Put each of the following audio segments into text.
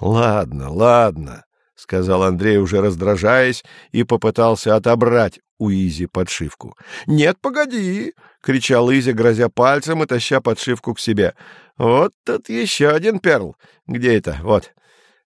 — Ладно, ладно, — сказал Андрей, уже раздражаясь, и попытался отобрать у Изи подшивку. — Нет, погоди! — кричал Изя, грозя пальцем и таща подшивку к себе. — Вот тут еще один перл. Где это? Вот.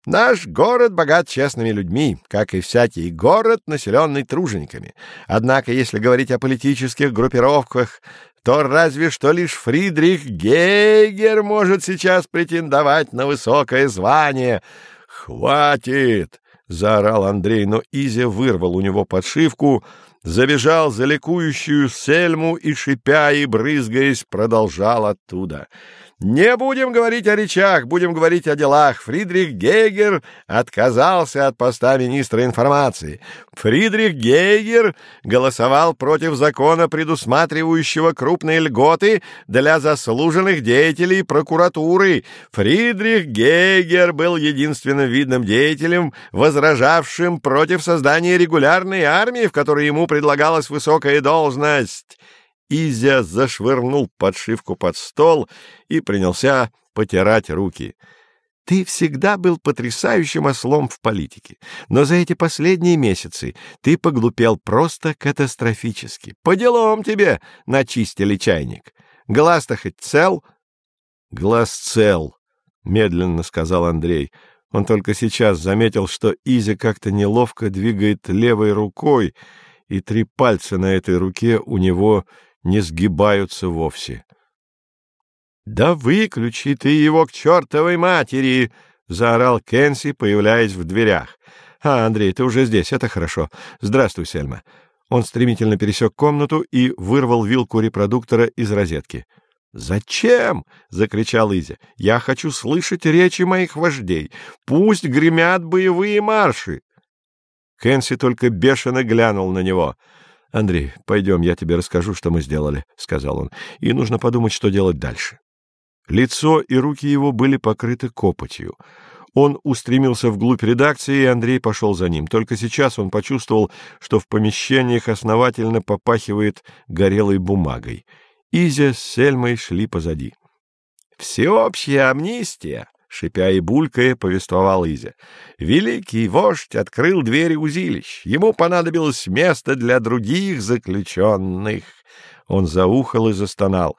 Наш город богат честными людьми, как и всякий город, населенный тружениками. Однако, если говорить о политических группировках, то разве что лишь Фридрих Гейгер может сейчас претендовать на высокое звание. «Хватит!» — заорал Андрей, но Изя вырвал у него подшивку, забежал за ликующую Сельму и, шипя и брызгаясь, продолжал оттуда — не будем говорить о речах, будем говорить о делах. Фридрих Гейгер отказался от поста министра информации. Фридрих Гейгер голосовал против закона, предусматривающего крупные льготы для заслуженных деятелей прокуратуры. Фридрих Гейгер был единственным видным деятелем, возражавшим против создания регулярной армии, в которой ему предлагалась высокая должность. Изя зашвырнул подшивку под стол и принялся потирать руки. Ты всегда был потрясающим ослом в политике, но за эти последние месяцы ты поглупел просто катастрофически. По делам тебе начистили чайник. Глаз-то хоть цел? — Глаз цел, — медленно сказал Андрей. Он только сейчас заметил, что Изя как-то неловко двигает левой рукой, и три пальца на этой руке у него не сгибаются вовсе. — Да выключи ты его к чертовой матери! — заорал Кенси, появляясь в дверях. — А, Андрей, ты уже здесь, это хорошо. Здравствуй, Сельма. Он стремительно пересек комнату и вырвал вилку репродуктора из розетки. «Зачем?» — закричал Изя. «Я хочу слышать речи моих вождей. Пусть гремят боевые марши!» Кенси только бешено глянул на него — Андрей, пойдем, я тебе расскажу, что мы сделали, — сказал он, — и нужно подумать, что делать дальше. Лицо и руки его были покрыты копотью. Он устремился вглубь редакции, и Андрей пошел за ним. Только сейчас он почувствовал, что в помещениях основательно попахивает горелой бумагой. Изя с Сельмой шли позади. «Всеобщая амнистия!» Шипя и булькая, повествовал Изя. Великий вождь открыл двери узилищ. Ему понадобилось место для других заключенных. Он заухал и застонал.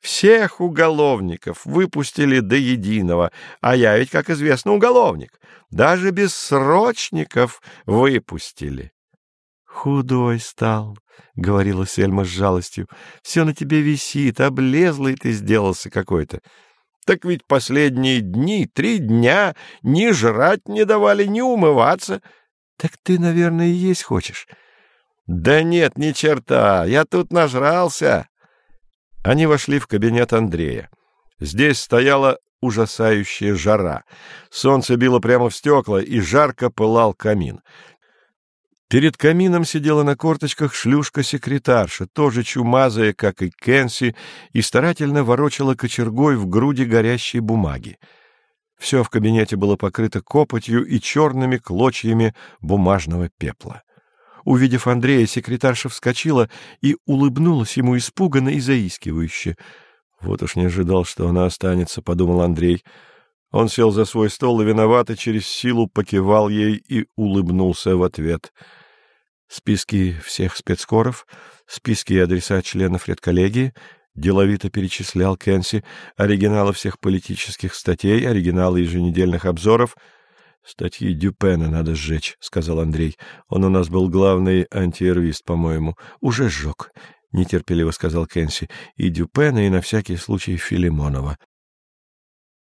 Всех уголовников выпустили до единого, а я ведь, как известно, уголовник. Даже бессрочников выпустили. — Худой стал, — говорила Сельма с жалостью. — Все на тебе висит, облезлый ты сделался какой-то. Так ведь последние дни, три дня, ни жрать не давали, ни умываться. Так ты, наверное, и есть хочешь. Да нет, ни черта, я тут нажрался. Они вошли в кабинет Андрея. Здесь стояла ужасающая жара. Солнце било прямо в стекла, и жарко пылал камин. Перед камином сидела на корточках шлюшка-секретарша, тоже чумазая, как и Кенси, и старательно ворочала кочергой в груди горящей бумаги. Все в кабинете было покрыто копотью и черными клочьями бумажного пепла. Увидев Андрея, секретарша вскочила и улыбнулась ему испуганно и заискивающе. «Вот уж не ожидал, что она останется», — подумал Андрей. Он сел за свой стол и виновато через силу покивал ей и улыбнулся в ответ — списки всех спецкоров, списки и адреса членов редколлегии, деловито перечислял Кенси, оригиналы всех политических статей, оригиналы еженедельных обзоров. «Статьи Дюпена надо сжечь», — сказал Андрей. «Он у нас был главный антиэрвист, по-моему. Уже сжег», — нетерпеливо сказал Кенси. «И Дюпена, и на всякий случай Филимонова».